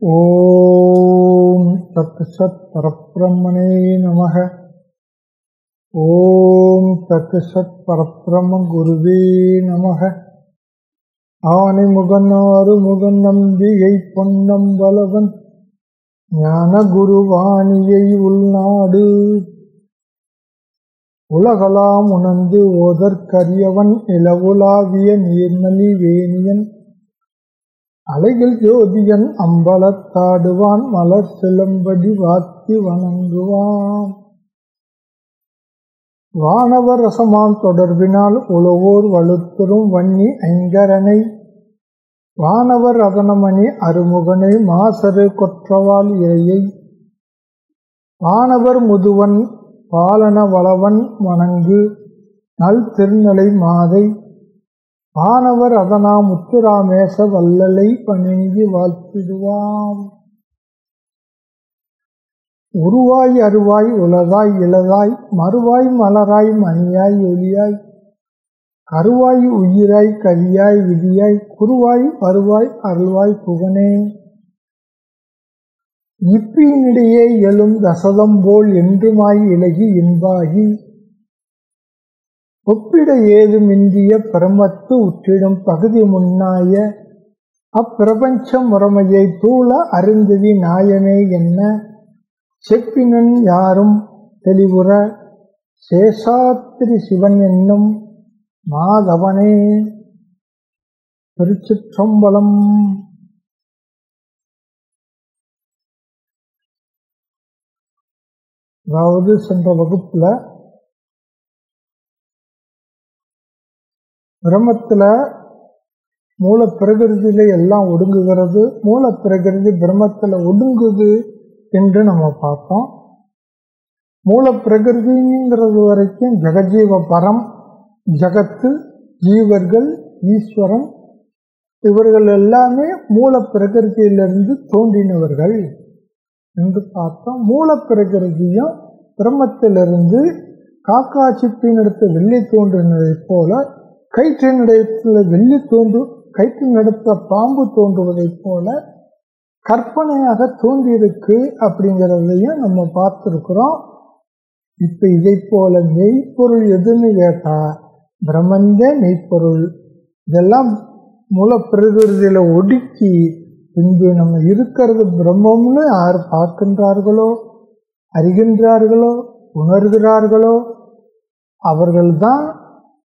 ஓம் தத்சத் பரப்பிரம்மனே நமக. ஓம் தத்சத் பரப்பிரம்ம குருவே நமக. ஆனைமுகனாறு முகன் நம்பியை பொன்னம் பலவன் ஞான குருவாணியை உள்நாடு. உலகலாம் உணர்ந்து ஓதற்கரியவன் இளவுலாவிய நீர்மலி வேணியன். அலைகள் ஜோதியன் அம்பலத்தாடுவான் மலர் செல்லும்படி வாத்தி வணங்குவான். வானவர் ரசமான் தொடர்பினால் உழவோர் வலுத்துறும் வன்னி ஐங்கரனை. வானவர் ரதனமணி அருமுகனை மாசரு கொற்றவால் இறையை. வானவர் முதுவன் பாலன வளவன் வணங்கு நல் திருநலை மாதை. ஆனவர் அதனா முத்துராமேச வல்லலை பணிங்கி வாழ்த்திடுவாம். உருவாய் அருவாய் உளதாய் இளதாய் மறுவாய் மலராய் மணியாய் ஒளியாய் கருவாய் உயிராய் கரியாய் விதியாய் குருவாய் வருவாய் அருள்வாய் புகனே. இப்பியினிடையே எழும் தசதம் போல் என்றுமாய் இலகி இன்பாகி ஒப்பிட ஏதுமின்றிய பிரமத்து உற்றிடும் பகுதி முன்னாய அப்பிரபஞ்ச முறைமையை தூள அருந்ததி நாயனே என்ன? செப்பினன் யாரும் தெளிவுற சேஷாத்திரி சிவன் என்னும் மாதவனே. திருச்சிற்றம்பலம். அதாவது சென்ற வகுப்புல பிரம்மத்தில் மூல பிரகிருதியில எல்லாம் ஒடுங்குகிறது. மூல பிரகிருதி பிரம்மத்தில் ஒடுங்குது என்று நம்ம பார்த்தோம். மூல பிரகிருதிங்கிறது வரைக்கும் ஜெகஜீவ பரம் ஜகத்து ஜீவர்கள் ஈஸ்வரன் இவர்கள் எல்லாமே மூல பிரகிருதியிலிருந்து தோன்றினவர்கள் என்று பார்த்தோம். மூல பிரகிருதியும் பிரம்மத்திலிருந்து காக்கா சிப்பினடுத்த வெள்ளி தோன்றினதைப் போல கயிற்றினிடத்தில் வெள்ளி தோன்று நடத்த பாம்பு தோன்றுவதைப் போல கற்பனையாக தோன்றியிருக்கு அப்படிங்கிறதையும் நம்ம பார்த்துருக்குறோம். இப்போ இதை போல மெய்ப்பொருள் எதுன்னு கேட்டா பிரம்மந்தே மெய்ப்பொருள். இதெல்லாம் மூல பிரகிருதியில ஒடுக்கி பின்பு நம்ம இருக்கிறது பிரம்மம்னு யார் பார்க்கின்றார்களோ அறிகின்றார்களோ உணர்கிறார்களோ அவர்கள்தான்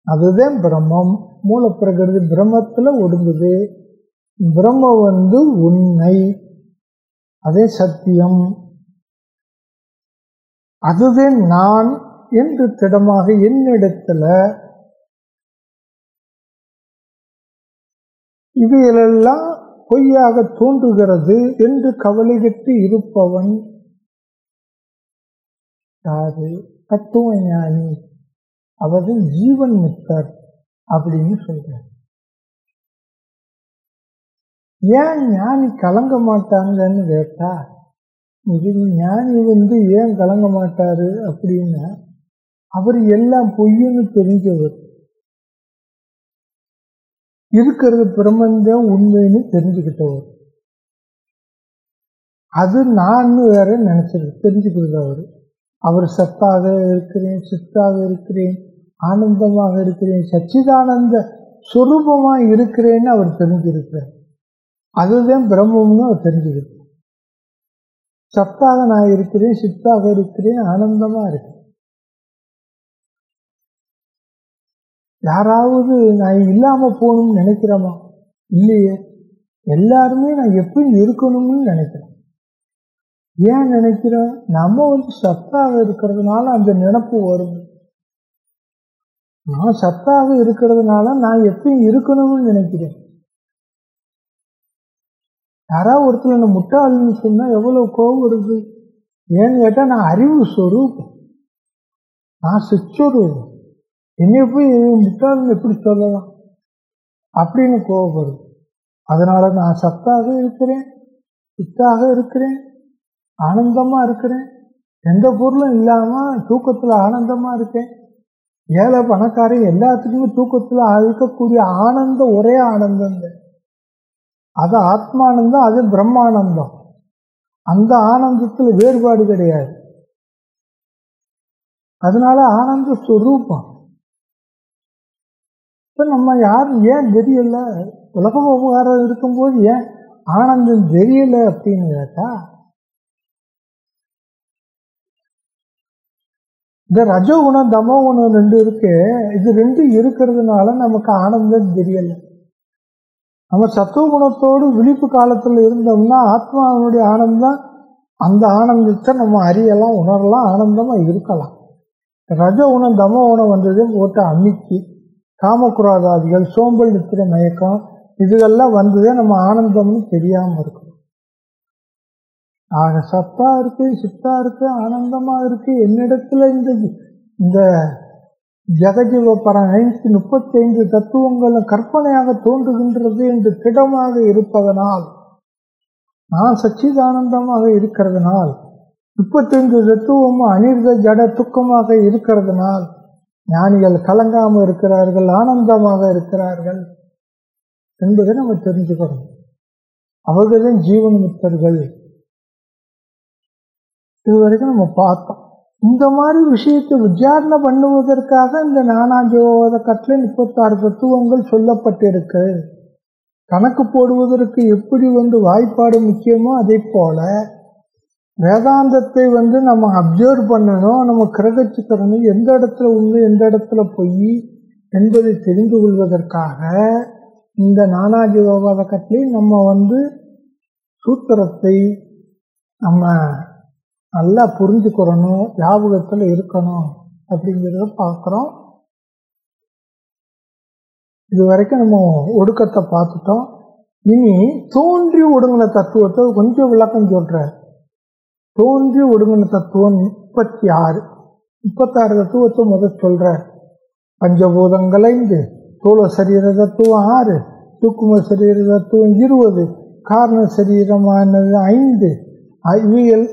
அதுதான் பிரம்மம். மூலப்பிரகிருதி பிரம்மத்துல ஒடுங்குது. பிரம்ம வந்து உண்மை அதே சத்தியம். அதுதான் நான் என்று திடமாக என்னிடத்துல. இவைகளெல்லாம் பொய்யாக தோன்றுகிறது என்று கவலை கட்டு இருப்பவன் யாரு? தத்துவ ஞானி அவர்கள் ஜீவன் முக்தர் அப்படின்னு சொல்றார். ஏன் ஞானி கலங்க மாட்டாங்கன்னு கேட்டா இது ஞானி வந்து ஏன் கலங்க மாட்டாரு அப்படின்னா அவர் எல்லாம் பொய்யுன்னு தெரிஞ்சவர். இருக்கிறது பிரபஞ்சம் உண்மைன்னு தெரிஞ்சுக்கிட்டவர். அது நான் வேற நினைச்சிருக்கு தெரிஞ்சுக்கிறது அவரு அவர் சத்தாக இருக்கிறேன் சித்தாக இருக்கிறேன் ஆனந்தமாக இருக்கிறேன் சச்சிதானந்த சுரூபமா இருக்கிறேன்னு அவர் தெரிஞ்சிருக்கிறார். அதுதான் பிரம்மம்னு அவர் தெரிஞ்சுக்கிட்டு சத்தாக நான் இருக்கிறேன் சித்தாக இருக்கிறேன் ஆனந்தமா இருக்கிறேன். யாராவது நான் இல்லாம போகணும்னு நினைக்கிறோமா? இல்லையே. எல்லாருமே நான் எப்பயும் இருக்கணும்னு நினைக்கிறேன். ஏன் நினைக்கிறோம்? நம்ம வந்து சத்தாக இருக்கிறதுனால அந்த நினப்பு வரும் நான் சத்தாக இருக்கிறதுனால நான் எப்பயும் இருக்கணும்னு நினைக்கிறேன். யாராவது ஒருத்தர் என்ன முட்டாளுன்னு சொன்னா எவ்வளவு கோபம் வருது? ஏன்னு கேட்டா நான் அறிவு சொரூபம். நான் சிச்சொருவம் என்னை போய் முட்டாள்னு எப்படி சொல்லலாம்? அப்படின்னு கோபம் வருது அதனால நான் சத்தாக இருக்கிறேன் சித்தாக இருக்கிறேன். ஆனந்தமா இருக்கிறேன். எந்த பொருளும் இல்லாம தூக்கத்துல ஆனந்தமா இருக்கேன். ஏழை பணக்காரன் எல்லாத்துக்குமே தூக்கத்துல இருக்கக்கூடிய ஆனந்தம் ஒரே ஆனந்தம் அது ஆத்மானந்தம் அது பிரம்மானந்தம். அந்த ஆனந்தத்துல வேறுபாடு கிடையாது. அதனால ஆனந்த ஸ்வரூபம் இப்போ நம்ம யாரும் ஏன் தெரியல? உலக உபகாரம் இருக்கும்போது ஏன் ஆனந்தம் தெரியல அப்படின்னு கேட்டா இந்த ரஜகுணம் தமோ குணம் ரெண்டு இருக்கு. இது ரெண்டு இருக்கிறதுனால நமக்கு ஆனந்தம் தெரியல. நம்ம சத்துவ குணத்தோடு விழிப்பு காலத்தில் இருந்தோம்னா ஆத்மாவினுடைய ஆனந்தம் அந்த ஆனந்தத்தை நம்ம அறியலாம் உணரலாம் ஆனந்தமா இருக்கலாம். ரஜ குணம் தமோ குணம் வந்தது போட்டு அமிக்கி காமக்குராதாதிகள் சோம்பல் நித்திர மயக்கம் இதுகெல்லாம் வந்ததே நம்ம ஆனந்தம்னு தெரியாம இருக்கும். ஆக சத்தா இருக்கு சித்தா இருக்கு ஆனந்தமா இருக்கு. என்னிடத்துல இந்த இந்த ஜெகஜீவ முப்பத்தி முப்பத்தைந்து தத்துவங்களும் கற்பனையாக தோன்றுகின்றது என்று திடமாக இருப்பதனால் நான் சச்சிதானந்தமாக இருக்கிறதுனால் முப்பத்தைந்து தத்துவமும் அனிர்த ஜட துக்கமாக இருக்கிறதுனால் ஞானிகள் கலங்காமல் இருக்கிறார்கள் ஆனந்தமாக இருக்கிறார்கள் என்பதை நம்ம தெரிஞ்சுக்கணும். அவர்களும் இதுவரைக்கும் நம்ம பார்த்தோம். இந்த மாதிரி விஷயத்தை விசாரணை பண்ணுவதற்காக இந்த நானாஜோத கட்டில முப்பத்தாறு தத்துவங்கள் சொல்லப்பட்டிருக்கு. கணக்கு போடுவதற்கு எப்படி வந்து வாய்ப்பாடு முக்கியமோ அதே போல வேதாந்தத்தை வந்து நம்ம அப்சர்வ் பண்ணணும். நம்ம கிரகிச்சுக்கிறணும் எந்த இடத்துல உண்மை எந்த இடத்துல பொய் என்பதை தெரிந்து கொள்வதற்காக இந்த நானாஜி விவாத நம்ம வந்து சூத்திரத்தை நம்ம நல்லா புரிஞ்சுக்கிறணும் ஞாபகத்தில் இருக்கணும் அப்படிங்கிறத பார்க்குறோம். இது வரைக்கும் நம்ம ஒடுக்கத்தை பார்த்துட்டோம். இனி தோன்றி ஒடுங்கின தத்துவத்தை கொஞ்சம் விளக்கம் சொல்கிறார் தோன்றி ஒடுங்கின தத்துவம் முப்பத்தி ஆறு. முப்பத்தாறு தத்துவத்தை முதல் சொல்கிறார் பஞ்சபூதங்கள் ஐந்து சரீர தத்துவம் ஆறு தூக்கும சரீர தத்துவம் இருபது காரண சரீரமானது ஐந்து. அறிவியல்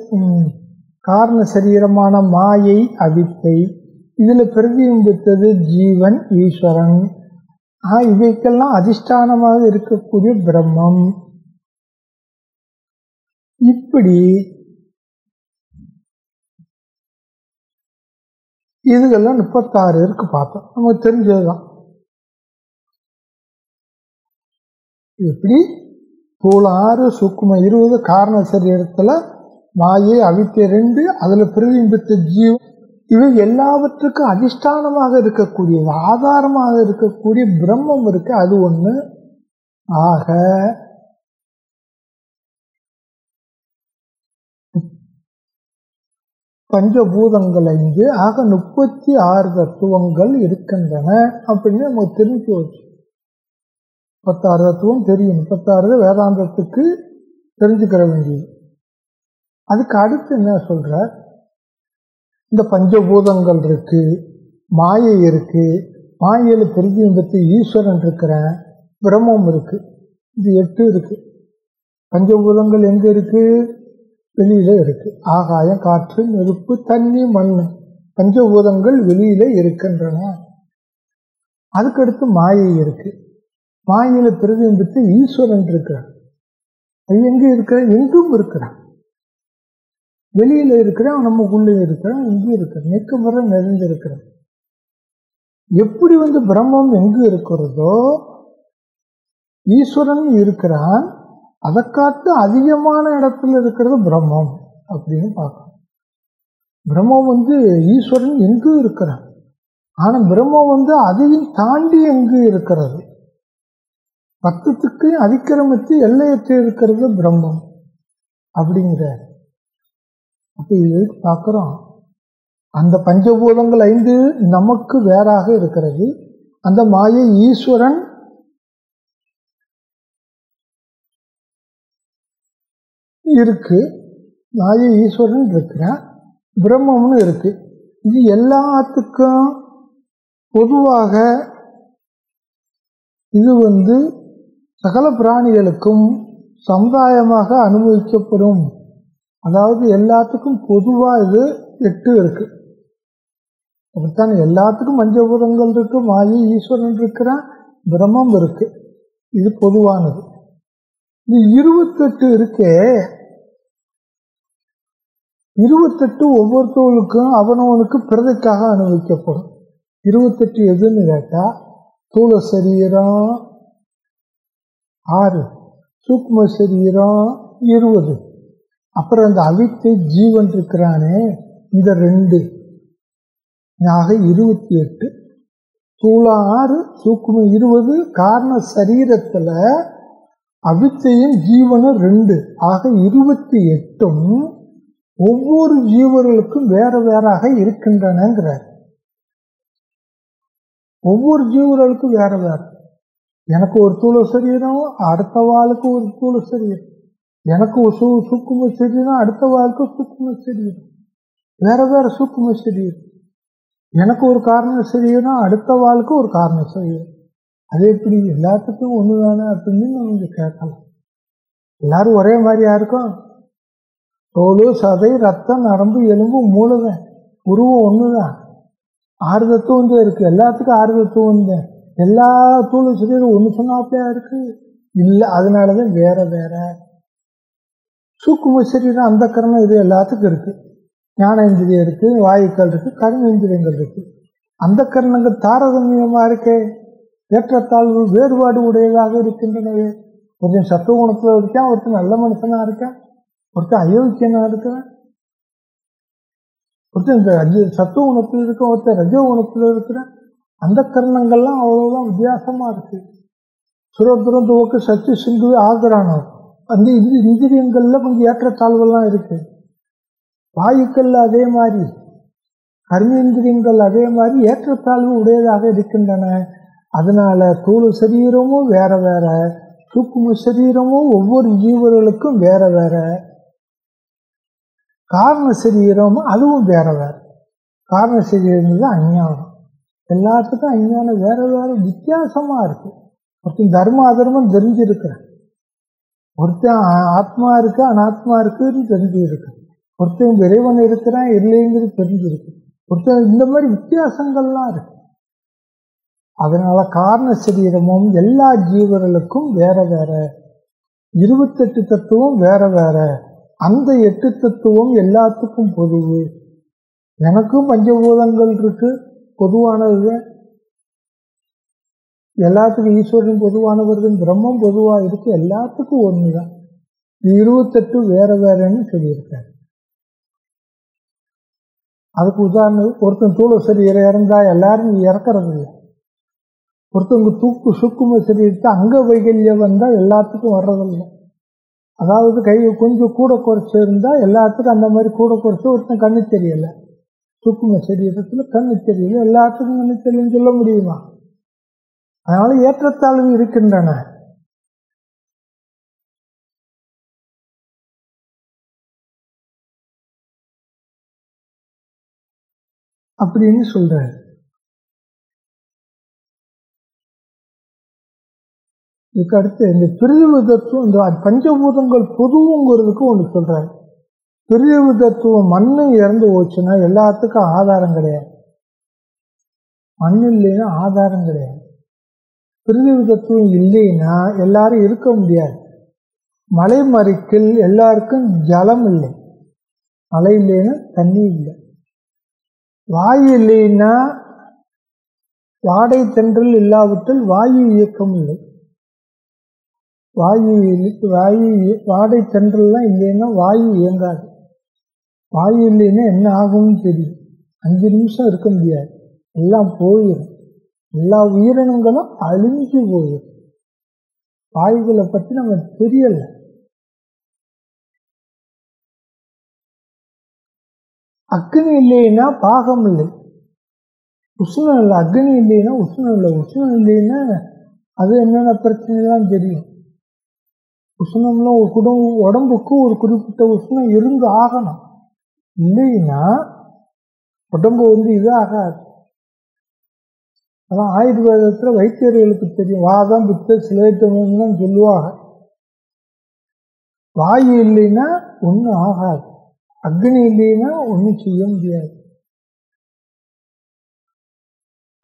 காரண சரீரமான மாயை அவித்தை. இதில் பிரதிபிம்பித்தது ஜீவன் ஈஸ்வரன். இவைக்கெல்லாம் அதிஷ்டானமாக இருக்கக்கூடிய பிரம்மம். இப்படி இதுகெல்லாம் முப்பத்தாறு இருக்கு பார்த்தோம். நமக்கு தெரிஞ்சதுதான். எப்படி? தோல் ஆறு சுக்கும இருபது காரண சரீரத்தில் மாயை அவித்த ரெண்டு அதுல பிரதிபித்த ஜீவ். இவை எல்லாவற்றுக்கும் அதிஷ்டானமாக இருக்கக்கூடியது ஆதாரமாக இருக்கக்கூடிய பிரம்மம் இருக்கு அது ஒண்ணு. ஆக பஞ்சபூதங்கள் ஐந்து ஆக முப்பத்தி ஆறு தத்துவங்கள் இருக்கின்றன அப்படின்னு நமக்கு தெரிஞ்சு வச்சு. முப்பத்தாறு தத்துவம் தெரியும் முப்பத்தாறு வேதாந்தத்துக்கு தெரிஞ்சுக்கிற வேண்டியது. அதுக்கு அடுத்து என்ன சொல்ற? இந்த பஞ்சபூதங்கள் இருக்கு மாயை இருக்கு மாயையில பிரதிபிம்பத்து ஈஸ்வரன் இருக்கிறேன் பிரம்மம் இருக்கு. இது எட்டு இருக்கு. பஞ்சபூதங்கள் எங்க இருக்கு? வெளியில இருக்கு. ஆகாயம் காற்று நெருப்பு தண்ணி மண் பஞ்சபூதங்கள் வெளியில இருக்கின்றன. அதுக்கடுத்து மாயை இருக்கு. மாயில பிரதிபிம்பித்து ஈஸ்வரன் இருக்கிறான். அது எங்க இருக்கிற? எங்கும் இருக்கிறான். வெளியில இருக்கிறான் நமக்குள்ளே இருக்கிறான் இங்கே இருக்கிறான் நெக்கு முறை நிறைந்திருக்கிறான் எப்படி வந்து பிரம்மம் எங்கு இருக்கிறதோ ஈஸ்வரன் இருக்கிறான் அதை காத்து அதிகமான இடத்துல இருக்கிறது பிரம்மம் அப்படின்னு பார்க்கணும். பிரம்மம் வந்து ஈஸ்வரன் எங்கு இருக்கிறான்? ஆனா பிரம்மம் வந்து அதையும் தாண்டி எங்கு இருக்கிறது? பத்தத்துக்கு அதிக்கிரமித்து எல்லையற்று இருக்கிறது பிரம்மம் அப்படிங்கிற அப்ப இது பார்க்கிறோம். அந்த பஞ்சபூதங்கள் ஐந்து நமக்கு வேறாக இருக்கிறது. அந்த மாயை ஈஸ்வரன் இருக்கு. மாயை ஈஸ்வரன் இருக்கிறான் பிரம்மம்னு இருக்கு. இது எல்லாத்துக்கும் பொதுவாக இது வந்து சகல பிராணிகளுக்கும் சமுதாயமாக அனுபவிக்கப்படும் அதாவது எல்லாத்துக்கும் பொதுவாக இது எட்டு இருக்கு. அப்படித்தான் எல்லாத்துக்கும் பஞ்சபூதங்கள் இருக்கு மாயி ஈஸ்வரன் இருக்கிறான் பிரம்மம் இருக்கு. இது பொதுவானது. இந்த இருபத்தெட்டு இருக்கே. இருபத்தெட்டு ஒவ்வொருத்தவளுக்கும் அவனவனுக்கு பிறதைக்காக அனுபவிக்கப்படும். இருபத்தெட்டு எதுன்னு கேட்டா தூள சரீரம் ஆறு சூக்ம சரீரம் இருபது. அப்புறம் அந்த அவித்தை ஜீவன் இருக்கிறானே இந்த ரெண்டு. ஆக இருபத்தி எட்டு. தூளாறு ஆறு இருபது. காரண சரீரத்துல அவித்தையும் ஜீவனும் ரெண்டு. ஆக இருபத்தி எட்டும் ஒவ்வொரு ஜீவர்களுக்கும் வேற வேறாக இருக்கின்றனங்கிறார். ஒவ்வொரு ஜீவர்களுக்கும் வேற வேற. எனக்கு ஒரு தூள சரீரம் அடுத்த வாளுக்கு ஒரு தூள சரீரம். எனக்கு ஒரு சு சுக்கும அடுத்த வாழ்க்கை சுக்கும சரீரம் வேற வேற சுக்கும சரீரம் எனக்கு ஒரு காரணம் சரியும்னா அடுத்த வாழ்க்கை ஒரு காரணம் சரியும் அது எப்படி? எல்லாத்துக்கும் ஒன்று தானே அப்படின்னு நம்ம கேட்கலாம். எல்லாரும் ஒரே மாதிரியா இருக்கும்? தோல் சதை ரத்தம் நரம்பு எலும்பு மூலதான் உருவம் ஒன்று தான் ஆறு தத்துவம் தான் இருக்கு. எல்லாத்துக்கும் ஆறு தத்துவம் தான் எல்லா தூளும் சரீரம் ஒன்று சொன்னாப்பையா இருக்கு? இல்லை. அதனால தான் வேற வேற சூக்கும சரீரம் அந்த கர்மம் இது எல்லாத்துக்கும் இருக்கு. ஞானேந்திரியம் இருக்கு வாயுக்கள் இருக்கு கர்மேந்திரியங்கள் இருக்கு. அந்த கர்ணங்கள் தாரதமியமா இருக்கே. ஏற்றத்தாழ்வு வேறுபாடு உடையதாக இருக்கின்றனவே. ஒருத்தன் சத்துவ குணத்துல இருக்கான் ஒருத்தன் நல்ல மனுஷனா இருக்கான் ஒருத்தன் அயோக்கியனா இருக்கிறான். ஒருத்தன் இந்த சத்துவ குணத்தில் இருக்க ஒருத்தன் ரஜோ குணத்தில் இருக்கிறான். அந்த கர்ணங்கள்லாம் அவ்வளவுதான் வித்தியாசமா இருக்கு. சுரத்துரம் துவக்கு சச்சி சிந்துவே ஆகிறான் அவர் அந்த இது இந்திரியங்கள்ல கொஞ்சம் ஏற்றத்தாழ்வுலாம் இருக்கு. வாயுக்கள் அதே மாதிரி கர்மேந்திரியங்கள் அதே மாதிரி ஏற்றத்தாழ்வு உடையதாக இருக்கின்றன. அதனால தூள் சரீரமும் வேற வேற சூக்கும சரீரமும் ஒவ்வொரு ஜீவர்களுக்கும் வேற வேற. காரண சரீரமும் அதுவும் வேற வேற. காரண சரீரங்கிறது அஞ்ஞானம். எல்லாத்துக்கும் அஞ்ஞானம் வேற வேற வித்தியாசமா இருக்கு. மற்றும் தர்ம அதர்மம் தெரிஞ்சிருக்கிறேன். ஒருத்தன் ஆத்மா இருக்கு அனாத்மா இருக்குன்னு தெரிஞ்சிருக்கு. ஒருத்தன் இறைவன் இருக்கிறான் இல்லைங்கிறது தெரிஞ்சிருக்கு. ஒருத்தன் இந்த மாதிரி வித்தியாசங்கள்லாம் இருக்கு. அதனால காரண சரீரமும் எல்லா ஜீவர்களுக்கும் வேற வேற. இருபத்தெட்டு தத்துவம் வேற வேற. அந்த எட்டு தத்துவம் எல்லாத்துக்கும் பொதுவு. எனக்கும் பஞ்சபூதங்கள் இருக்கு பொதுவானது. எல்லாத்துக்கும் ஈஸ்வரன் பொதுவானவர்கள் பிரம்மம் பொதுவா இருக்கு எல்லாத்துக்கும் ஒண்ணுதான். இருபத்தெட்டு வேற வேறன்னு சொல்லியிருக்காரு. அதுக்கு உதாரணம் ஒருத்தன் தூள சரீரம் இறந்தா எல்லாரும் இறக்கறது இல்லை. ஒருத்தவங்க தூக்கு சுக்கும சரீரத்தை அங்க வைகல்யம் வந்தா எல்லாத்துக்கும் வர்றதில்லை அதாவது கை கொஞ்சம் கூட குறைச்சி இருந்தா எல்லாத்துக்கும் அந்த மாதிரி கூட குறைச்சி ஒருத்தன் கண்ணு தெரியல. சுக்கும சரீரத்துல கண்ணு தெரியல எல்லாத்துக்கும் கண்ணு தெரியலன்னு சொல்ல முடியுமா? அதனால ஏற்றத்தாழ்வு இருக்கின்றன. அப்படின்னு சொல்றாரு. இதுக்கு அடுத்து இந்த பிரிவு தத்துவம் இந்த பஞ்சபூதங்கள் பொதுவுங்கிறதுக்கும் ஒன்று சொல்றாரு. பிரிவு தத்துவம் மண்ணு இறந்து போச்சுன்னா எல்லாத்துக்கும் ஆதாரம் கிடையாது. மண் இல்லைன்னா ஆதாரம் கிடையாது. பிரிவு தத்துவம் இல்லைன்னா எல்லாரும் இருக்க முடியாது. மலை மறிக்கல் எல்லாருக்கும் ஜலம் இல்லை. மழை இல்லைன்னா தண்ணி இல்லை. வாயு இல்லைன்னா வாடை தென்றல் இல்லாவிட்டால் வாயு இயக்கம் இல்லை. வாயு வாயு வாடை தென்றல்லாம் இல்லைன்னா வாயு இயங்காது. வாயு இல்லைன்னா என்ன ஆகும்னு தெரியும். அஞ்சு நிமிஷம் இருக்க முடியாது. எல்லாம் போயிடும் எல்லா உயிரினங்களும் அழிஞ்சு போகுது. வாயுகளை பற்றி நம்ம தெரியல. அக்னி இல்லைன்னா பாகம் இல்லை. உஷ்ணம் இல்லை அக்னி இல்லைன்னா உஷ்ணம் இல்லை. உஷ்ணம் இல்லைன்னா அது என்னென்ன பிரச்சனைலாம் தெரியும்? உஷ்ணம்லாம் ஒரு குடும்பம் உடம்புக்கு ஒரு குறிப்பிட்ட உஷ்ணம் இருந்து ஆகணும். இல்லைன்னா உடம்பு வந்து இது ஆகாது அதான் ஆயுர்வேதத்தில் வைத்தியர்களுக்கு தெரியும். வாதம் பித்த சிலேத்தம் சொல்லுவாங்க. வாயு இல்லைன்னா ஒன்றும் ஆகாது. அக்னி இல்லைன்னா ஒன்றும் செய்ய முடியாது.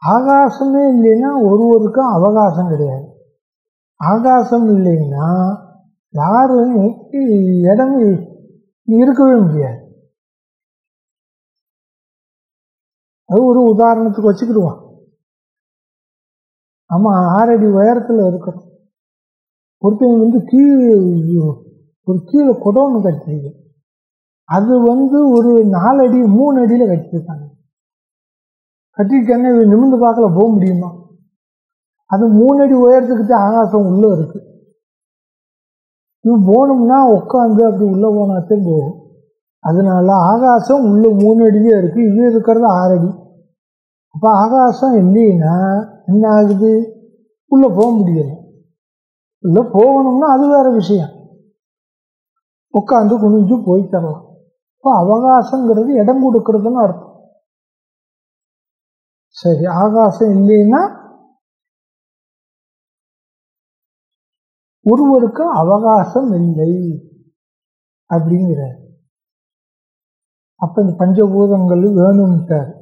ஆகாசமே இல்லைன்னா ஒருவருக்கும் அவகாசம் கிடையாது. ஆகாசம் இல்லைன்னா யாரும் இடம் இருக்கவே முடியாது. அது ஒரு உதாரணத்துக்கு வச்சுக்கிடுவான் நம்ம ஆறடி உயரத்தில் இருக்கணும். ஒருத்தவங்க வந்து கீழே ஒரு கீழே குடோன்னு கட்டிருக்கு அது வந்து ஒரு நாலு அடி மூணு அடியில் கட்டியிருக்காங்க. கட்டிருக்காங்க இது நிமிந்து பார்க்கல போக முடியுமா? அது மூணு அடி உயரத்துக்கிட்ட ஆகாசம் உள்ளே இருக்கு. இது போகணும்னா உட்காந்து அப்படி உள்ளே போனாச்சும் போகும். அதனால ஆகாசம் உள்ள மூணு அடியே இருக்கு. இது இருக்கிறது ஆறடி. அப்போ ஆகாசம் இல்லைன்னா என்ன ஆகுது? உள்ளே போக முடியல. உள்ளே போகணும்னா அது வேற விஷயம். உட்காந்து குனிஞ்சு போய் தரலாம். இப்போ அவகாசங்கிறது இடம் கொடுக்கறதுன்னு அர்த்தம். சரி ஆகாசம் இல்லைன்னா ஒருவருக்கு அவகாசம் இல்லை அப்படிங்கிற அப்ப இந்த பஞ்சபூதங்கள் வேணும்ட்டார்.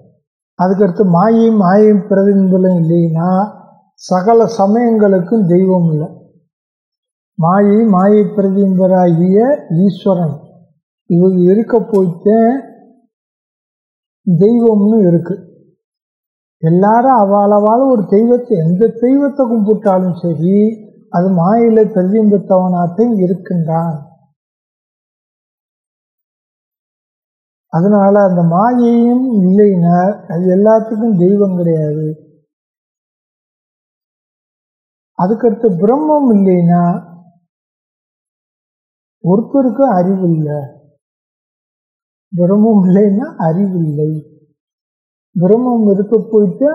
அதுக்கடுத்து மாயையும் மாயையும் பிரதிபலம் இல்லைன்னா சகல சமயங்களுக்கும் தெய்வம் இல்லை. மாயை மாயை பிரதிபராகிய ஈஸ்வரன். இவங்க இருக்க போயிட்டே தெய்வம்னு இருக்கு. எல்லாரும் அவாளவால ஒரு தெய்வத்தை எந்த தெய்வத்தை கும்பிட்டாலும் சரி அது மாயில பிரதிபித்தவனாத்தான் இருக்கின்றான். அதனால அந்த மாயையும் இல்லைன்னா அது எல்லாத்துக்கும் தெய்வம் கிடையாது. அதுக்கடுத்து பிரம்மம் இல்லைன்னா ஒருத்தருக்கும் அறிவு இல்லை. பிரம்மம் இல்லைன்னா அறிவில்லை பிரம்மம் இருக்க போயிட்டு?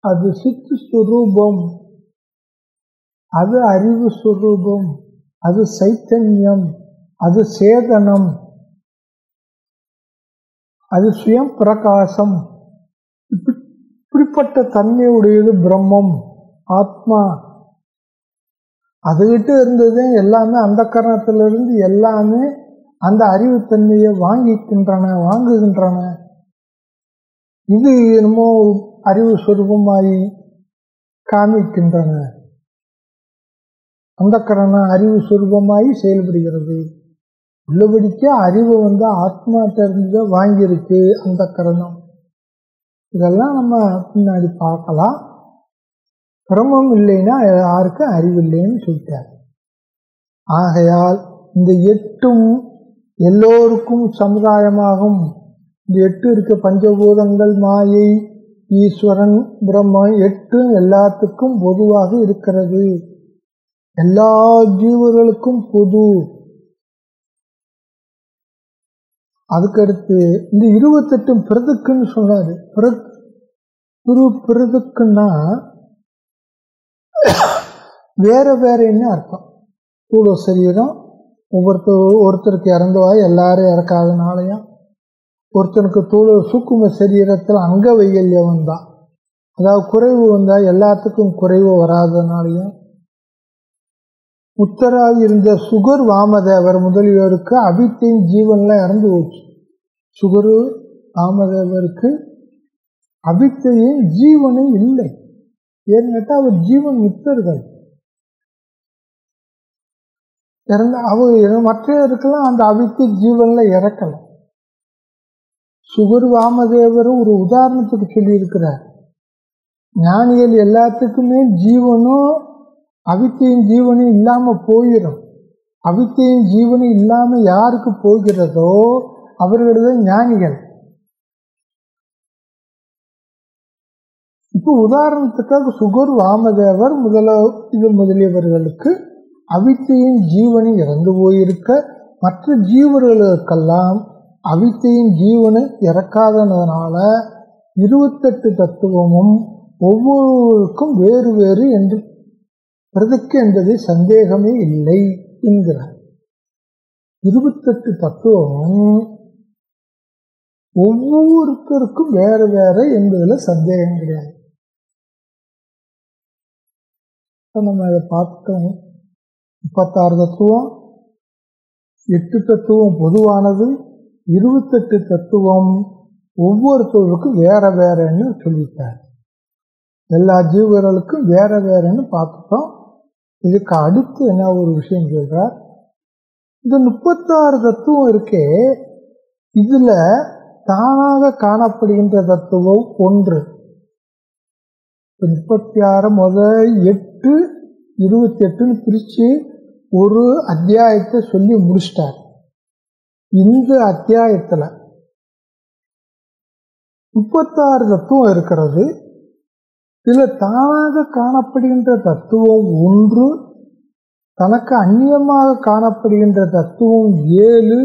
அது சித்து சுரூபம். அது அறிவு சுரூபம். அது சைத்தன்யம். அது சேதனம். அது சுயம் பிரகாசம். இப்படிப்பட்ட தன்மையுடையது பிரம்மம் ஆத்மா. அதுகிட்ட இருந்தது எல்லாமே அந்த கரணத்திலிருந்து எல்லாமே அந்த அறிவுத்தன்மையை வாங்கிக்கின்றன வாங்குகின்றன. இது என்னமோ அறிவு சுரூபமாய் காமிக்கின்றன. அந்த கரணம் அறிவு சுரூபமாய் செயல்படுகிறது. உள்ளபடிக்க அறிவு வந்து ஆத்மாட்ட இருந்து வாங்கியிருக்கு அந்த கரணம். இதெல்லாம் நம்ம பின்னாடி பார்க்கலாம். பிரமம் இல்லைன்னா யாருக்கும் அறிவு இல்லைன்னு சொல்லிட்டார். ஆகையால் இந்த எட்டும் எல்லோருக்கும் சமுதாயமாகும். இந்த எட்டு இருக்க பஞ்சபூதங்கள் மாயை ஈஸ்வரன் பிரம்மம் எட்டும் எல்லாத்துக்கும் பொதுவாக இருக்கிறது. எல்லா ஜீவர்களுக்கும் பொது. அதுக்கடுத்து இந்த இருபத்தெட்டும் பிரதுக்குன்னு சொல்றாரு. குரு பிரதுக்குன்னா வேற வேற என்ன அர்த்தம்? தூள சரீரம் ஒவ்வொருத்தர் ஒருத்தருக்கு இறந்தவா எல்லாரும் இறக்காதனாலையும் ஒருத்தனுக்கு தூள சூக்கும சரீரத்தில் அங்க வைகல்யம் வந்தா அதாவது குறைவு வந்தால் எல்லாத்துக்கும் குறைவு வராதனாலையும் புத்தராக இருந்த சுகர் வாமதேவர் முதலியோருக்கு அபித்தின் ஜீவன்லாம் இறந்து போச்சு. சுகரு வாமதேவருக்கு அபித்தையின் ஜீவனும் இல்லை. ஏன்னு கேட்டால் அவர் ஜீவன் முத்தர்கள். இறந்த அவர் மற்றவருக்கெல்லாம் அந்த அவித்து ஜீவன்ல இறக்கலாம் சுகர் வாமதேவர் ஒரு உதாரணத்துக்கு சொல்லியிருக்கிறார். ஞானிகள் எல்லாத்துக்குமே ஜீவனும் அவித்தையும் ஜீவனும் இல்லாம போயிடும் அவித்தையும் ஜீவனும் இல்லாம யாருக்கு போகிறதோ அவர்களது ஞானிகள். இப்போ உதாரணத்துக்காக சுகர் வாமதேவர் முதல இது முதலியவர்களுக்கு அவித்தையும் ஜீவனும் இறந்து போயிருக்க மற்ற ஜீவர்களுக்கெல்லாம் அவித்தையும் ஜீவனும் இறக்காததுனால இருபத்தெட்டு தத்துவமும் ஒவ்வொருவருக்கும் வேறு வேறு என்று பிரதிக்கு என்பது சந்தேகமே இல்லை என்கிறார். இருபத்தெட்டு தத்துவம் ஒவ்வொருத்தருக்கும் வேற வேற என்பதுல சந்தேகம் கிடையாது. நம்ம அதை பார்த்தோம். முப்பத்தாறு தத்துவம் எட்டு தத்துவம் பொதுவானது இருபத்தெட்டு தத்துவம் ஒவ்வொருத்தருக்கும் வேற வேறன்னு சொல்லிட்டார். எல்லா ஜீவர்களுக்கும் வேற வேறன்னு பார்த்துட்டோம். இதுக்கு அடுத்து என்ன ஒரு விஷயம் சொல்றார் இந்த முப்பத்தாறு தத்துவம் இருக்கே இதுல தானாக காணப்படுகின்ற தத்துவம் ஒன்று. முப்பத்தி ஆறு முதல் எட்டு இருபத்தி எட்டுன்னு பிரித்து ஒரு அத்தியாயத்தை சொல்லி முடிச்சிட்டார். இந்த அத்தியாயத்தில் முப்பத்தாறு தத்துவம் இருக்கிறது. இதுல தானாக காணப்படுகின்ற தத்துவம் ஒன்று தனக்கு அந்நியமாக காணப்படுகின்ற தத்துவம் ஏழு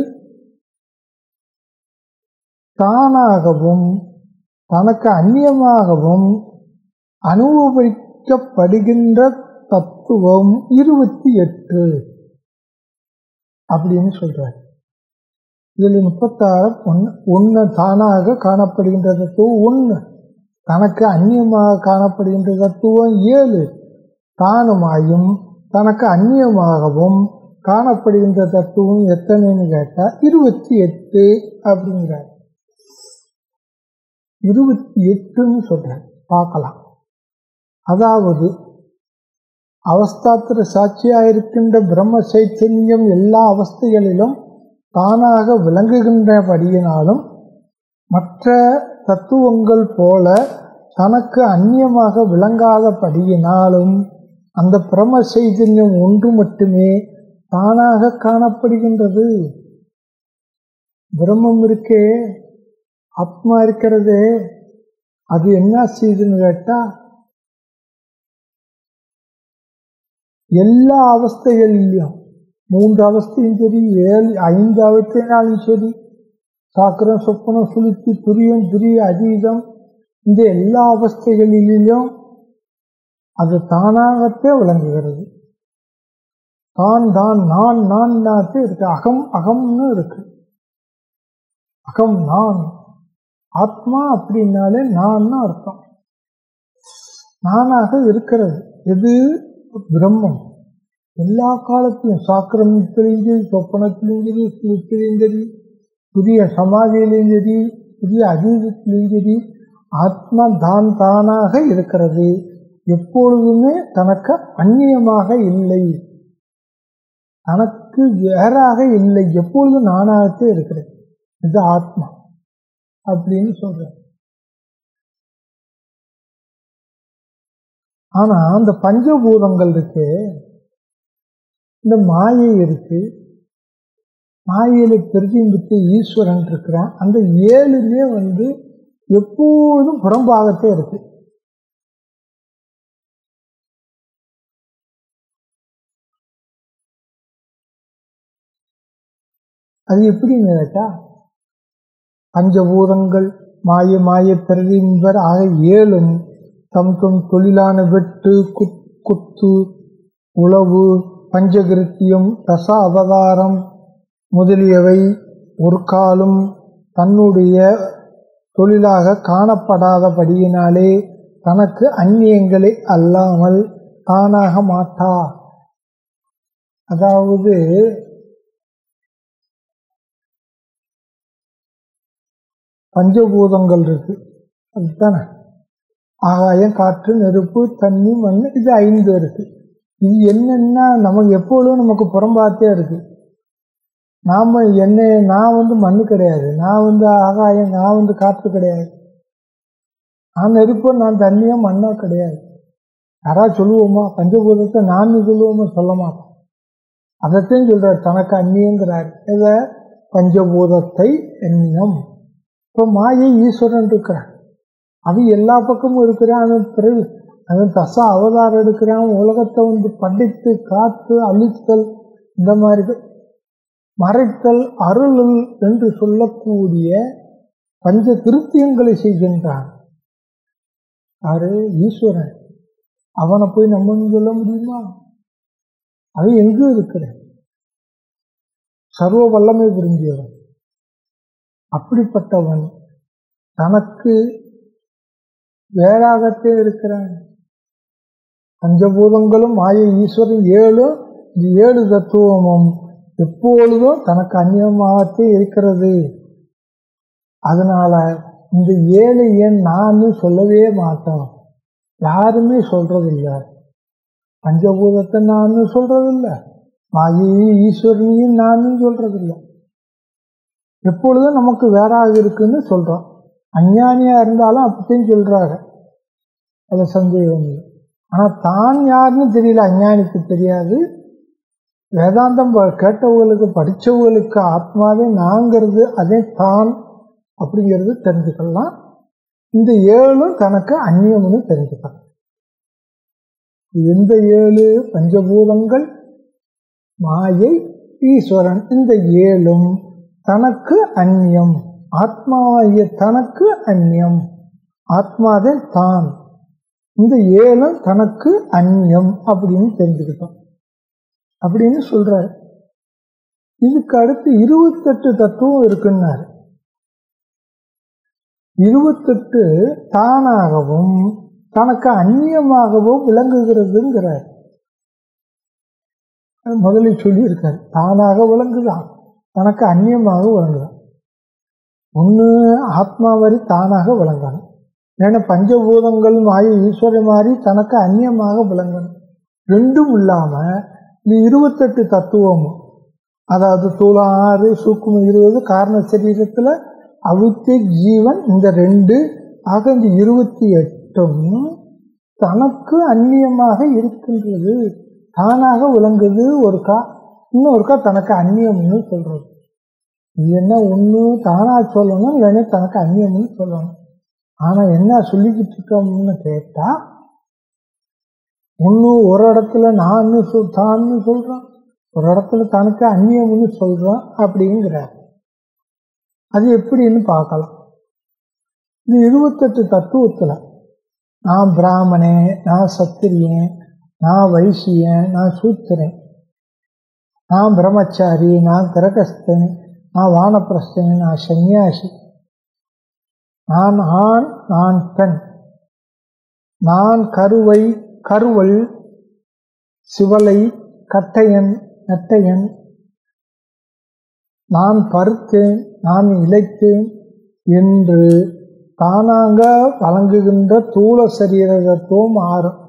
தானாகவும் தனக்கு அந்நியமாகவும் அனுபவிக்கப்படுகின்ற தத்துவம் இருபத்தி எட்டு அப்படின்னு சொல்றாரு. இதுல முப்பத்தாறு ஒன்று ஒன்று தானாக காணப்படுகின்ற தத்துவம் ஒன்று தனக்கு அந்நியமாக காணப்படுகின்ற தத்துவம் ஏழு. தானுமாயும் தனக்கு அந்நியமாகவும் காணப்படுகின்ற தத்துவம் எத்தனைன்னு கேட்டால் இருபத்தி எட்டு அப்படிங்கிறார். இருபத்தி எட்டுன்னு சொல்கிறார் பார்க்கலாம். அதாவது அவஸ்தாத்திர சாட்சியாக இருக்கின்ற பிரம்ம சைத்தன்யம் எல்லா அவஸ்தைகளிலும் தானாக விளங்குகின்றபடியினாலும் மற்ற தத்துவங்கள் போல தனக்கு அந்நியமாக விளங்காதபடியினாலும் அந்த பிரம சைதன்யம் ஒன்று மட்டுமே தானாக காணப்படுகின்றது. பிரம்மம் இருக்கே ஆத்மா இருக்கிறதே அது என்ன செய்யுதுன்னு கேட்டா எல்லா அவஸ்தைகளிலும் மூன்று அவஸ்தையும் சரி ஏழு ஐந்து அவஸ்தையினாலும் சரி சாக்கிரம் சொப்பனம் சுளுத்தி துரியம் துரிய அதீதம் இந்த எல்லா அவஸ்தைகளிலும் அது தானாகத்தே விளங்குகிறது. தான் தான் நான் நான் இருக்கு. அகம் அகம்னு இருக்கு. அகம் நான். ஆத்மா அப்படின்னாலே நான் அர்த்தம். நானாக இருக்கிறது. எது? பிரம்மம். எல்லா காலத்திலும் சாக்கிரமத்திலையும் சரி சொப்பனத்திலையும் சரி சுளுத்திலையும் சரி புதிய சமாதியிலும் சரி புதிய அதீதத்திலையும் சரி ஆத்மா தான் தானாக இருக்கிறது. எப்பொழுதுமே தனக்கு அந்நியமாக இல்லை. தனக்கு வேறாக இல்லை. எப்பொழுதும் நானாகத்தே இருக்கிறேன். இது ஆத்மா அப்படின்னு சொல்ற ஆனா அந்த பஞ்சபூதங்கள் இருக்கு இந்த மாயை இருக்கு மாயையில பிரதிபித்து ஈஸ்வரன் இருக்கிறான் அந்த ஏழுமே வந்து எப்போதும் புறம்பாகத்தே இருக்கு. அது எப்படின்னு கேட்டா பஞ்சபூதங்கள் மாய மாய பிரதிபர் ஆக ஏழும் தம் தம் தொழிலான வெட்டு குத்து உளவு பஞ்சகிருத்தியம் ரச அவதாரம் முதலியவை ஒரு தன்னுடைய தொழிலாக காணப்படாதபடியினாலே தனக்கு அந்நியங்களை அல்லாமல் தானாக மாட்டா. அதாவது பஞ்சபூதங்கள் இருக்கு. அதுதானே? ஆகாயம் காற்று நெருப்பு தண்ணி மண் இது ஐந்து இருக்கு. இது என்னன்னா நமக்கு எப்பொழுதும் நமக்கு புறம்பாத்தே இருக்கு. நாம என்ன நான் வந்து மண்ணு கிடையாது. நான் வந்து ஆகாயம் நான் வந்து காற்று கிடையாது. நான் நெருப்போ நான் தண்ணியோ மண்ணோ கிடையாது. யாராவது சொல்லுவோமா? பஞ்சபூதத்தை நான் சொல்லுவோமா? சொல்ல மாட்டோம். அதைத்தையும் சொல்கிறார் தனக்கு அந்நியங்கிறார். இதை பஞ்சபூதத்தை எண்ணியம் இப்போ மாயை ஈஸ்வரன் இருக்கிறான் அவன் எல்லா பக்கமும் இருக்கிறான் அவன் பிறகு அவன் தசா அவதாரம் எடுக்கிறான் உலகத்தை வந்து படித்து காத்து அழித்தல் இந்த மாதிரி மறைத்தல் அருள் என்று சொல்லக்கூடிய பஞ்ச கிருத்தியங்களை செய்கின்றான். யாரு? ஈஸ்வரன். அவனை போய் நம்ம சொல்ல முடியுமா? அவன் எங்கு இருக்கிறேன் சர்வ வல்லமை புரிஞ்சியவன் அப்படிப்பட்டவன் தனக்கு வேறாகத்தே இருக்கிறான். பஞ்சபூதங்களும் மாய ஈஸ்வரன் ஏழும் ஏழு தத்துவமும் எப்பொழுதும் தனக்கு அந்நியமாகத்தே இருக்கிறது. அதனால இந்த ஏழு எண் நான் சொல்லவே மாட்டோம் யாருமே சொல்றதில்லை. பஞ்சபூதத்தை நான் சொல்றதில்லை. மாயையும் ஈஸ்வரனையும் நானும் சொல்றதில்லை. எப்பொழுதும் நமக்கு வேறாக இருக்குன்னு சொல்றோம். அஞ்ஞானியா இருந்தாலும் அப்படித்தான் சொல்றாங்க. அது சந்தேகம் இல்லை. ஆனா தான் யாருன்னு தெரியல. அஞ்ஞானிக்கு தெரியாது. வேதாந்தம் கேட்டவர்களுக்கு கேட்டவங்களுக்கு படிச்சவங்களுக்கு ஆத்மாவே நாங்கிறது அதே தான் அப்படிங்கிறது தெரிஞ்சுக்கலாம். இந்த ஏழும் தனக்கு அந்நியம்னு தெரிஞ்சுக்கலாம். எந்த ஏழு பஞ்சபூதங்கள்? மாயை ஈஸ்வரன். இந்த ஏழும் தனக்கு அந்நியம். ஆத்மாவாகிய தனக்கு அந்நியம். ஆத்மாதே தான். இந்த ஏழும் தனக்கு அந்நியம் அப்படின்னு தெரிஞ்சுக்கிட்டோம். அப்படின்னு சொல்றாரு. இதுக்கு அடுத்து இருபத்தெட்டு தத்துவம் இருக்குன்னாரு. இருபத்தெட்டு தானாகவும் தனக்கு அந்நியமாகவும் விளங்குகிறதுங்கிறார். முதலில் சொல்லியிருக்காரு தானாக விளங்குதான். தனக்கு அந்நியமாக விளங்குதான். ஒன்று ஆத்மா வரி தானாக விளங்கணும். ஏன்னா பஞ்சபூதங்கள் மாய ஈஸ்வரி மாதிரி தனக்கு அந்நியமாக விளங்கணும். ரெண்டும் இல்லாம இந்த இருபத்தெட்டு தத்துவமும் அதாவது தூளம் ஆறு சூக்கும இருபது காரண சரீரத்தில் அவித்தி ஜீவன் இந்த ரெண்டு ஆக இந்த இருபத்தி எட்டும் தனக்கு அந்நியமாக இருக்கின்றது. தானாக விளங்குது ஒருக்கா இன்னொருக்கா தனக்கு அந்நியம்னு சொல்றது. இது என்ன ஒன்று தானாக சொல்லணும் இல்லைன்னா தனக்கு அந்நியம்னு சொல்லணும். ஆனால் என்ன சொல்லிக்கிட்டு இருக்கோம்னு கேட்டால் ஒன்று ஒரு இடத்துல நான் சொல் தான்னு சொல்றான். ஒரு இடத்துல தனக்கு அந்நியம்னு சொல்றான் அப்படிங்கிறார். அது எப்படின்னு பார்க்கலாம். இது இருபத்தெட்டு தத்துவத்தில் நான் பிராமணே நான் சத்திரியன் நான் வைசியன் நான் சூத்திரன் நான் பிரம்மச்சாரி நான் கிரகஸ்தன் நான் வானப்பிரஸ்தன் நான் சன்னியாசி நான் ஆண் நான் பெண் நான் கருவை கருவல் சிவலை கட்டையன் நெட்டையன். நான் பருத்தேன் நான் இழைத்தேன் என்று தானாங்க வழங்குகின்ற தூள சரீர தத்துவம் ஆறும்.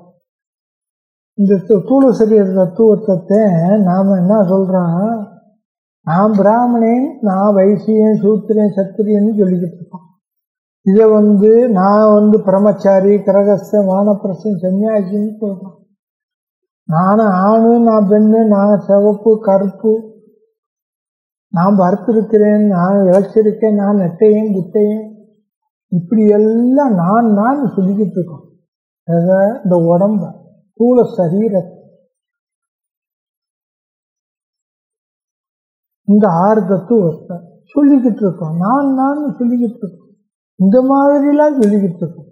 இந்த தூள சரீர தத்துவத்தை நாம் என்ன சொல்கிறோம் நான் பிராமணன் நான் வைசியன் சூத்திரன் சத்திரியன்னு சொல்லிக்கிட்டு இருக்கோம். இதை வந்து நான் வந்து பிரம்மச்சாரி கிரகஸ்தன் வானப்பிரசன் சன்னியாசின்னு சொல்கிறேன் நான் ஆணு நான் பெண்ணு நான் சிவப்பு கருப்பு. நான் வறுத்திருக்கிறேன் நான் இழைச்சிருக்கேன் நான் நெட்டையும் குட்டையும் இப்படி எல்லாம் நான் நான் சொல்லிக்கிட்டு இருக்கோம். எதை? இந்த உடம்ப ஸ்தூல சரீரத்தை இந்த ஆறு தத்துவத்தை சொல்லிக்கிட்டு இருக்கோம். நான் நான் சொல்லிக்கிட்டு இருக்கோம். இந்த மாதிரிலாம் சொல்லிக்கிட்டு இருக்கும்.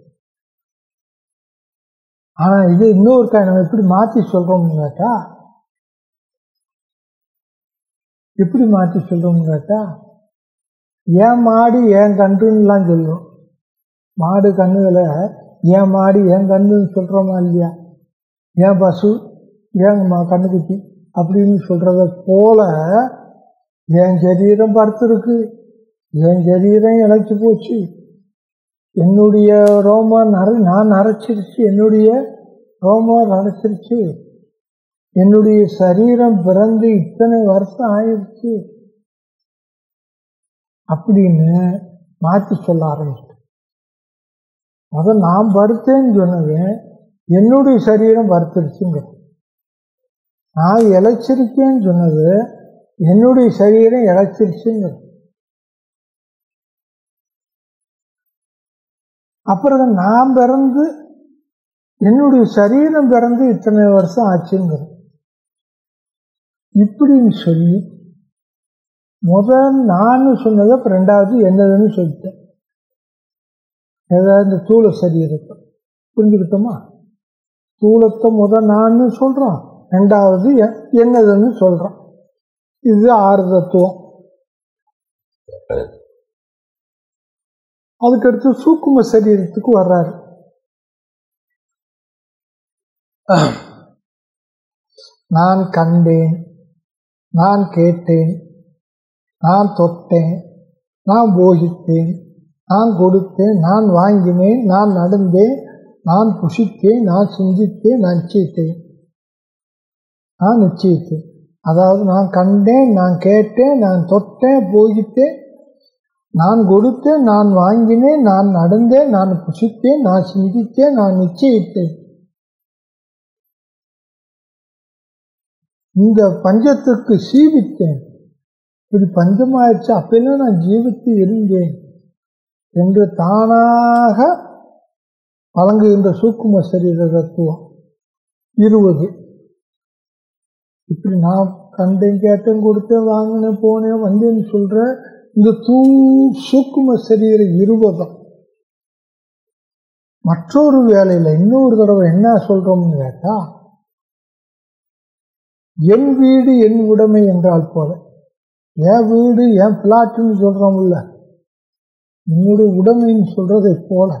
ஆனா இது இன்னொரு நம்ம எப்படி மாத்தி சொல்றோம்னு கேட்டா எப்படி மாத்தி சொல்றோம்னு கேட்டா ஏன் மாடு ஏன் கன்றுன்னுலாம் சொல்லும் மாடு கண்ணுகளை ஏன் மாடு ஏன் கண்ணுன்னு சொல்றோமா இல்லையா? ஏன் பசு ஏன் கண்ணுக்குச்சி அப்படின்னு சொல்றத போல என் சரீரம் படுத்துருக்கு. என் சரீரம் இழைச்சி போச்சு. என்னுடைய ரோமம் நர நான் அரைச்சிருச்சு என்னுடைய ரோமம் அரைச்சிருச்சு என்னுடைய சரீரம் பிறந்து இத்தனை வருஷம் ஆயிடுச்சு அப்படின்னு மாற்றி சொல்ல ஆரம்பிச்சேன் அதை நான் வருத்தேன்னு சொன்னது என்னுடைய சரீரம் வருத்திருச்சுங்க நான் இழைச்சிருக்கேன்னு சொன்னது என்னுடைய சரீரம் இழைச்சிருச்சுங்கிறது. அப்புறம் நான் பிறந்து என்னுடைய சரீரம் பிறந்து இத்தனை வருஷம் ஆச்சுங்கிறது. இப்படின்னு சொல்லி முதல் நான் சொன்னதை அப்புறம் ரெண்டாவது என்னதுன்னு சொல்லிட்டேன். ஏதாவது இந்த தூள சரீரத்தை. புரிஞ்சுக்கிட்டோமா? தூளத்தை முதல் நான் சொல்றோம் ரெண்டாவது எ- என்னதுன்னு சொல்றோம். இது ஆறு தத்துவம் அதுக்கடுத்து சூக்கும சரீரத்துக்கு வர்றாரு. நான் கண்டேன் நான் கேட்டேன் நான் தொட்டேன் நான் போகித்தேன் நான் கொடுத்தேன் நான் வாங்கினேன் நான் நடந்தேன் நான் புசித்தேன் நான் சிந்தித்தேன் நான் நிச்சயித்தேன். நான் நிச்சயித்தேன். அதாவது நான் கண்டேன் நான் கேட்டேன் நான் தொட்டேன் போகித்தேன் நான் கொடுத்தேன் நான் வாங்கினேன் நான் நடந்தேன் நான் புசித்தேன் நான் சிந்தித்தேன் நான் நிச்சயித்தேன். இந்த பஞ்சத்துக்கு சீவித்தேன். இப்படி பஞ்சமாயிடுச்சு. அப்பெல்லாம் நான் ஜீவித்து இருந்தேன்? என்று தானாக வழங்குகின்ற சூக்கும சரீர தத்துவம் இருபது. இப்படி நான் கண்டேன் கேட்டேன் கொடுத்தேன் வாங்கினேன் போனேன் வந்தேன்னு சொல்கிறேன் இந்த தூ சூக்கும சரீர இருபதும். மற்றொரு வேலையில் இன்னொரு தடவை என்ன சொல்றோம்னு கேட்டா என் வீடு என் உடைமை என்றால் போல. என் வீடு என் பிளாட்டுன்னு சொல்றோம்ல. என்னுடைய உடைமைன்னு சொல்றதை போல.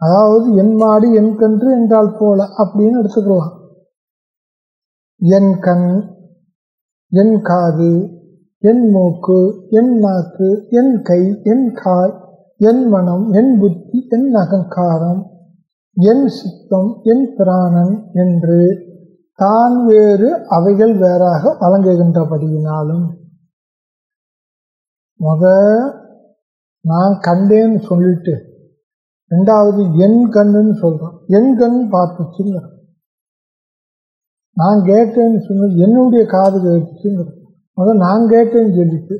அதாவது என் மாடு என் கன்று என்றால் போல அப்படின்னு எடுத்துக்கலாம். என் கண் என் காது என் மூக்கு என் நாக்கு என் கை என் கால் என் மனம் என் புத்தி என் அகங்காரம் என் சித்தம் என் பிராணன் என்று தான் வேறு அவைகள் வேறாக வழங்குகின்றபடியினாலும் முத நான் கண்டேன்னு சொல்லிட்டு ரெண்டாவது என் கண்ணுன்னு சொல்றோம் என் கண் பார்த்துச்சுங்க நான் கேட்டேன்னு சொன்னது என்னுடைய காது கேட்டுச்சுங்க முதல் நான் கேட்டேன்னு சொல்லிட்டு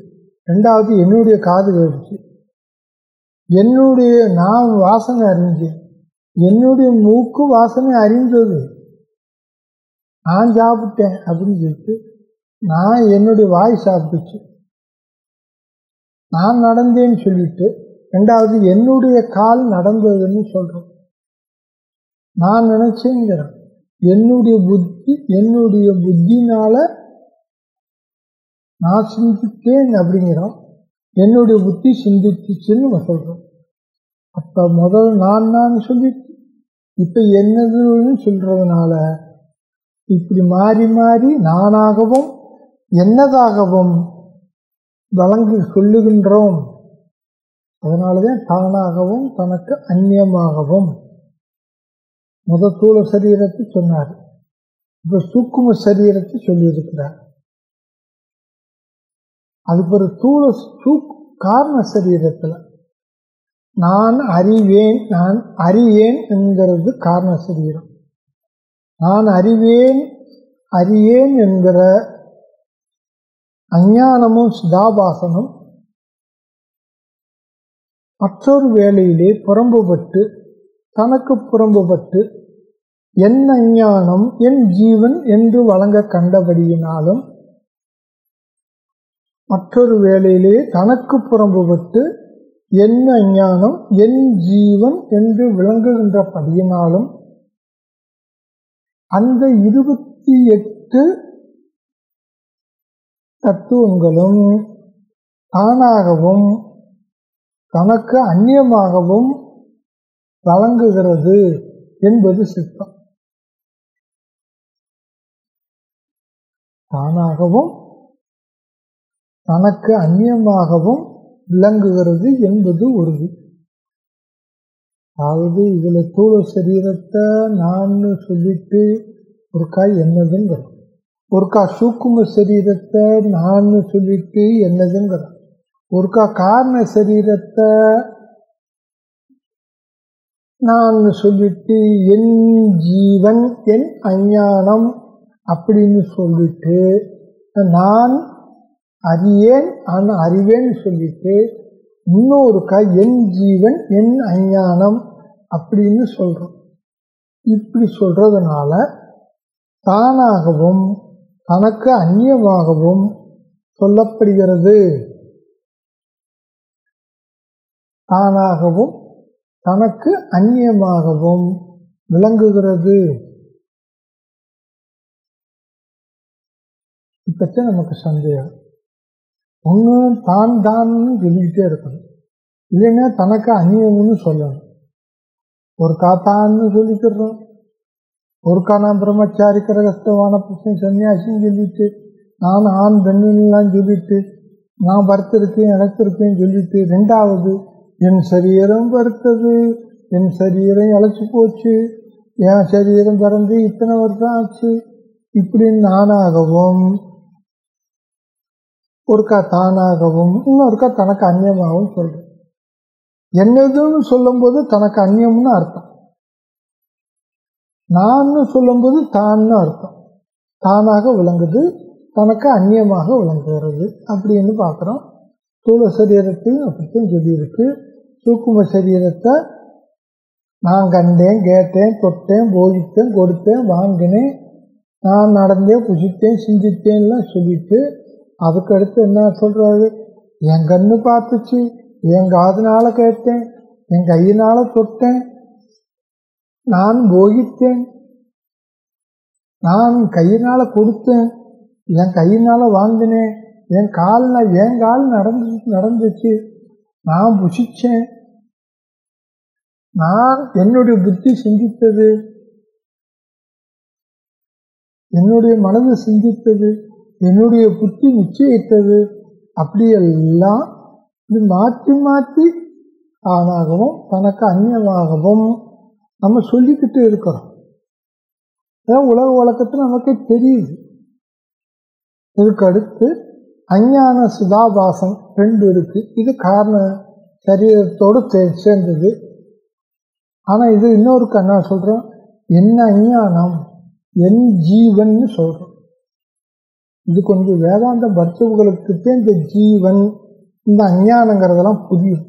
ரெண்டாவது என்னுடைய காது கேட்டுச்சு. என்னுடைய நான் வாசனை அறிஞ்சேன். என்னுடைய மூக்கு வாசனை அறிந்தது. நான் சாப்பிட்டேன் அப்படின்னு சொல்லிட்டு நான் என்னுடைய வாய் சாப்பிட்டுச்சு. நான் நடந்தேன்னு சொல்லிட்டு ரெண்டாவது என்னுடைய கால் நடந்ததுன்னு சொல்கிறோம் நான் நினச்சேங்கிறேன். என்னுடைய புத்தி என்னுடைய புத்தினால நான் சிந்தித்தேன் அப்படிங்கிறோம். என்னுடைய புத்தி சிந்திச்சுன்னு சொல்றோம். அப்ப முதல் நான் நான் சொல்லிட்டு இப்ப என்னதுன்னு சொல்றதுனால இப்படி மாறி மாறி நானாகவும் என்னதாகவும் வழங்கி சொல்லுகின்றோம். அதனாலதான் தானாகவும் தனக்கு அந்நியமாகவும். முத தூள சரீரத்தை சொன்னார். இப்போ சூக்கும சரீரத்தை சொல்லியிருக்கிறார். அதுக்கு ஒரு தூள சூக் காரண சரீரத்தில் நான் அறிவேன் நான் அறியேன் என்கிறது காரண சரீரம். நான் அறிவேன் அறியேன் என்கிற அஞ்ஞானமும் சிதாபாசனும் மற்றொரு வேளையிலே புறம்புபட்டு தனக்கு புறம்புபட்டு என் அஞ்ஞானம் என் ஜீவன் என்று வழங்க கண்டபடியினாலும் மற்றொரு வேளையிலே தனக்கு புறம்புபட்டு என் அஞ்ஞானம் என் ஜீவன் என்று விளங்குகின்றபடியினாலும் அந்த இருபத்தி எட்டு தத்துவங்களும் தானாகவும் தனக்கு அந்நியமாகவும் வழங்குகிறது என்பது சித்தம் தானாகவும் தனக்கு அந்நியமாகவும் விளங்குகிறது என்பது உறுதி அதாவது இதுல தூள சரீரத்தை நான் சொல்லிட்டு ஒருக்கா என்னதுங்கிறோம். ஒருக்கா சூக்கும சரீரத்தை நான் சொல்லிட்டு என்னதுங்கிற ஒருக்கா காரண சரீரத்தை நான் சொல்லிட்டு என் ஜீவன் என் அஞ்ஞானம் அப்படின்னு சொல்லிட்டு நான் அறியேன் ஆனால் அறிவேன்னு சொல்லிட்டு இன்னொருக்கா என் ஜீவன் என் அஞ்ஞானம் அப்படின்னு சொல்கிறோம் இப்படி சொல்கிறதுனால தானாகவும் தனக்கு அந்நியமாகவும் சொல்லப்படுகிறது. தானாகவும் தனக்கு அந்நியமாகவும் விளங்குகிறது. இப்பத்தான் நமக்கு சந்தேகம். ஒன்று தான் தான் சொல்லிக்கிட்டே இருக்கணும். இல்லைன்னா தனக்கு அந்நியம்னு சொல்லணும். ஒரு காத்தான்னு சொல்லிக்கிறோம் ஒருக்கா நான் பிரம்மச்சாரி கரகஸ்தவான புருஷன் சன்னியாசின்னு சொல்லிட்டு நான் ஆண் பெண்ணுலாம் சொல்லிட்டு நான் பரத்திருக்கேன் இழத்திருக்கேன்னு சொல்லிட்டு ரெண்டாவது என் சரீரம் பறுத்தது என் சரீரம் இழைச்சி போச்சு என் சரீரம் பிறந்து இத்தனை வருஷம் ஆச்சு. இப்படி நானாகவும் ஒருக்கா தானாகவும் இன்னொருக்கா தனக்கு அந்நியமாகவும் சொல்றேன். என்னதுன்னு சொல்லும்போது தனக்கு அந்நியம்னு அர்த்தம். நான்னு சொல்லும்போது தான்னு அர்த்தம். தானாக விளங்குது தனக்கு அந்நியமாக விளங்குகிறது. அப்படின்னு பார்க்குறோம். தூள சரீரத்தையும் அப்படித்தான் சொல்லியிருக்கு. சூக்கும சரீரத்தை நான் கண்டேன் கேட்டேன் தொட்டேன் போதித்தேன் கொடுத்தேன் வாங்கினேன். நான் நடந்தேன் புசித்தேன் சிந்தித்தேன்லாம் சொல்லிட்டு அதுக்கடுத்து என்ன சொல்கிறாரு என் கண்ணு பார்த்துச்சு என் காதுனால கேட்டேன் என் கையினால தொட்டேன். நான் போகித்தேன் நான் கையினால கொடுத்தேன் என் கையினால வாங்கினேன். என் காலில் என் கால் நடந்து நடந்துச்சு. நான் புசிச்சேன் நான் என்னுடைய புத்தி சிந்தித்தது. என்னுடைய மனது சிந்தித்தது. என்னுடைய புத்தி நிச்சயித்தது. அப்படியெல்லாம் இது மாற்றி மாற்றி தானாகவும் தனக்கு அந்நியமாகவும் நம்ம சொல்லிக்கிட்டு இருக்கிறோம். உலக வழக்கத்தில் நமக்கு தெரியுது. இதுக்கு அடுத்து அஞ்ஞான சிதாபாசம் ரெண்டு இருக்கு. இது காரண சரீரத்தோடு சேர்ந்தது. ஆனால் இது இன்னொருக்கு என்ன சொல்கிறோம் என்ன அஞ்ஞானம் என் ஜீவன்னு சொல்கிறோம் இது கொஞ்சம் வேதாந்தம் படித்தவர்களுக்கு இந்த ஜீவன் இந்த அஞ்ஞானங்கிறதெல்லாம் புரியும்.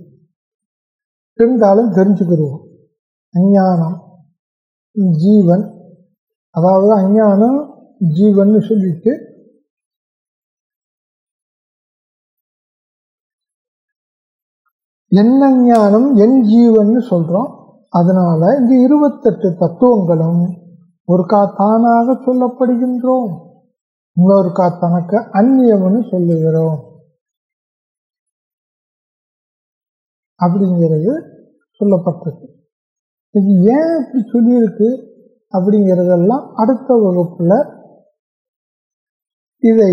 இருந்தாலும் தெரிஞ்சுக்கிடுவோம். அஞ்ஞானம் ஜீவன் அதாவது அஞ்ஞானம் ஜீவன்னு சொல்லிட்டு என்ன ஞானம் என் ஜீவன்னு சொல்றோம். அதனால இந்த இருபத்தெட்டு தத்துவங்களும் ஒருக்கா தானாக சொல்லப்படுகின்றோம். இன்னொருக்கா தனக்கு அந்நியம்னு சொல்லுகிறோம். அப்படிங்கிறது சொல்லப்பட்டது இது ஏன் இப்படி சொல்லியிருக்கு? அப்படிங்கிறதெல்லாம் அடுத்த வகுப்புல இதை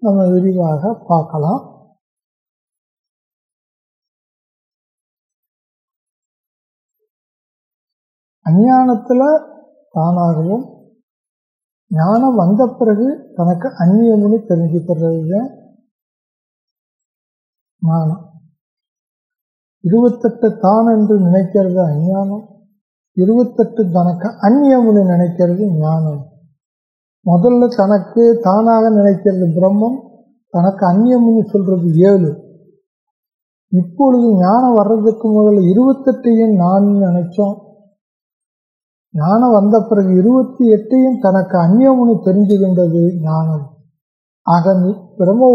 நம்ம விரிவாக பார்க்கலாம். அஞ்ஞானத்தில் தானாகவும் ஞானம் வந்த பிறகு தனக்கு அந்நியம்னு தெரிஞ்சுக்கிறது ஞானம். இருபத்தெட்டு தான் என்று நினைக்கிறது அஞ்ஞானம். இருபத்தெட்டு தனக்கு அந்நியம்னு நினைக்கிறது ஞானம். முதல்ல தனக்கு தானாக நினைக்கிறது பிரம்மம் தனக்கு அந்நியம்னு சொல்றது ஏழு. இப்பொழுது ஞானம் வர்றதுக்கு முதல்ல இருபத்தெட்டையும் நான் நினைச்சோம். ஞானம் வந்த பிறகு இருபத்தி எட்டையும் தனக்கு அந்நியம்னு தெரிஞ்சுகின்றது ஞானம். ஆக நீ பிரம்ம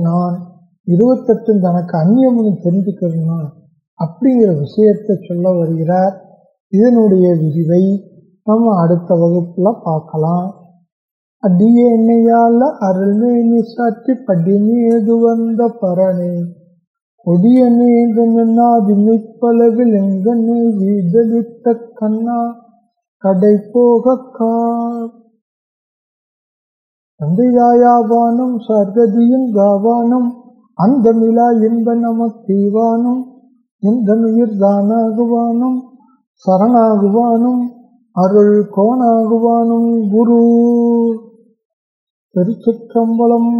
நான் இருபத்தெட்டும் தனக்கு அந்நியம்னு தெரிஞ்சுக்கணும்னா அப்படிங்கிற விஷயத்தை சொல்ல வருகிறார். இதனுடைய விரிவை நம்ம அடுத்த வகுப்புல பார்க்கலாம். அடியே என்னையால அருள்மேனி சாற்றி படிமேது வந்த பரணே. கொடியனே எங்கனாதிமைப்பளவில் எங்கன்னு வீதலித்த கண்ணா? கடை போகக்கா தந்தையாயாவானும் சர்கதியும் காவானும் அந்த மிலா இன்ப நமத்தீவானும் இந்த உயிர் தானாகுவானும் சரணாகுவானும் அருள் கோணாகுவானும் குரு. திருச்சிற்றம்பலம்